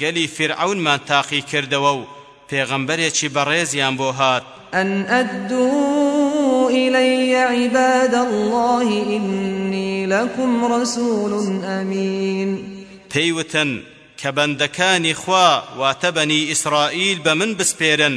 گەلی فیرعەونمان تاقی کردەوە و پێغەمبەرێکی بەڕێزیان بۆ هات. ئەن ئەدو ئیلەیە عیبادە اللە ئیننی لەکم ڕەسول ئەمین. پێی وتن کە بەندەکانی خوا واتە بەنی ئیسرائیل بە من بسپێرن،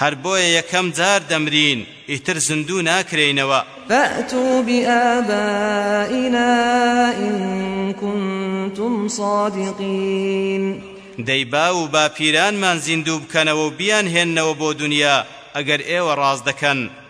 هەر بۆیە یەکەم جار دەمرین ئیتر زیندوو ناکرێینەوە. فاتو بآبائنا ان کنتم صادقین. دەی باو و باپیرانمان زیندوو بکەنەوە و بیانهێننەوە بۆ دونیا ئەگەر ئێوە ڕاست دەکەن.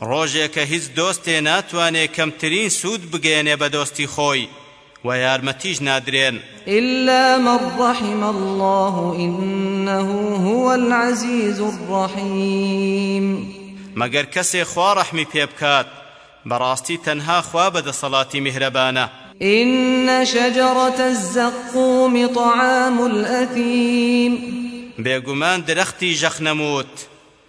ڕۆژێکە هیچ دۆستێ ناتوانێ کەمترین سوود بگەیەنێ بە دۆستی خۆی و یارمەتیش نادرێن. الا من رحم اللە انه هو العزیز الرحیم مەگەر کەسێ خوا ڕەحمی پێ بکات، بەڕاستی تەنها خوا بە دەسەڵاتی میهرەبانە. ان شجرة الزقوم طعام الاثیم. بێگومان درەختی ژەخنەمووت